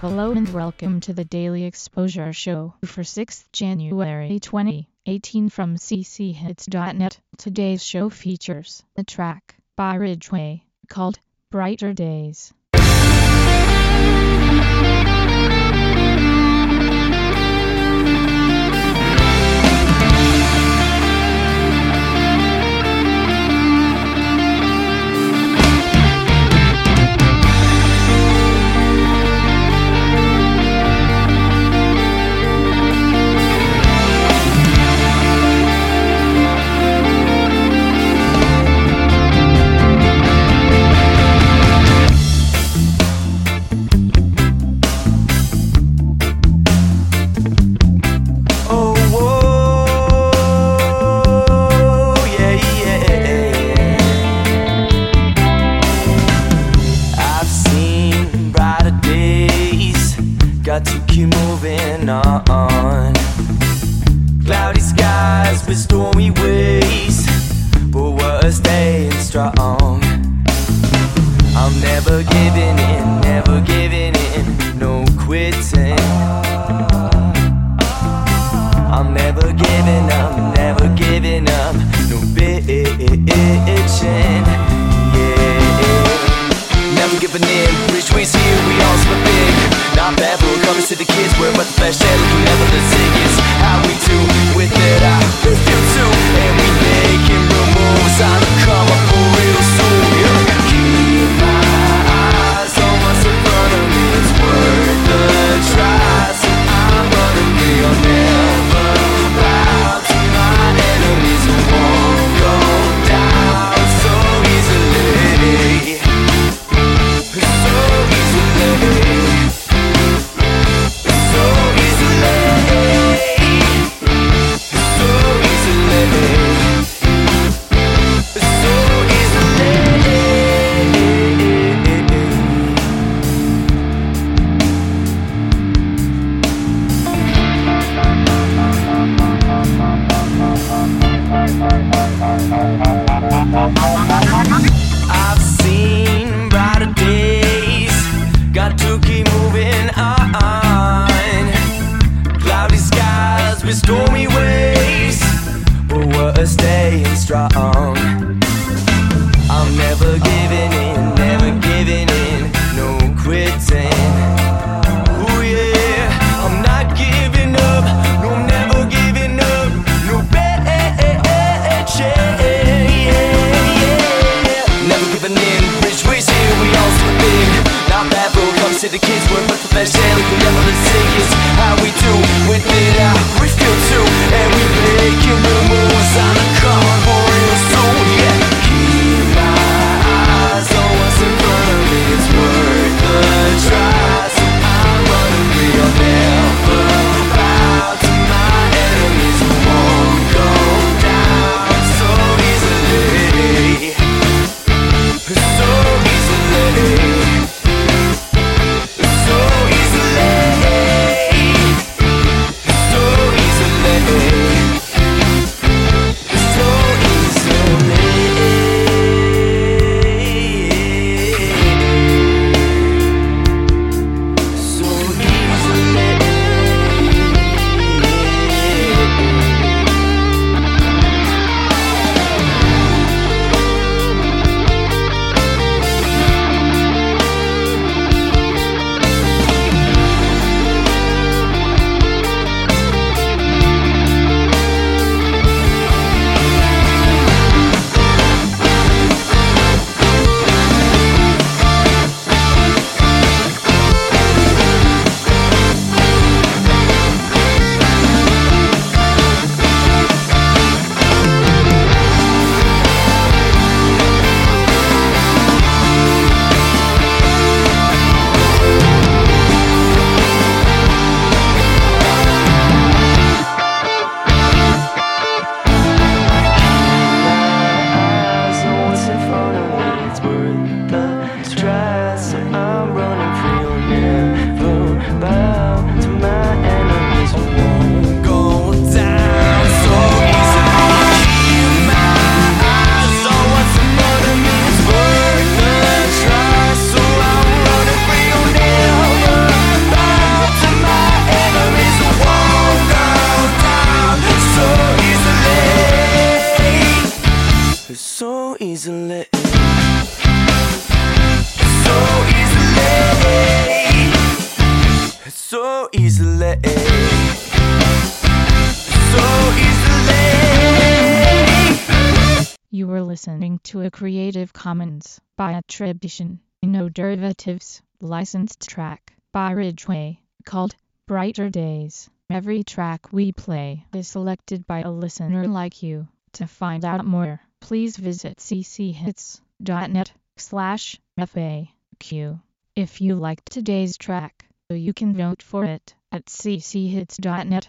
Hello and welcome to the Daily Exposure Show for 6th January 2018 from cchits.net. Today's show features a track by Ridgeway called Brighter Days. keep moving on. Cloudy skies with stormy ways, but we're staying strong. I'm never giving in, never giving in, no quitting. I'm never giving up, never giving up, no bitching. Yeah, never giving in. We're about to keep moving on. Cloudy skies with stormy waves, but we're staying strong. Listening to a Creative Commons by attribution, no derivatives, licensed track by Ridgeway called Brighter Days. Every track we play is selected by a listener like you. To find out more, please visit cchits.net slash FAQ. If you liked today's track, you can vote for it at cchits.net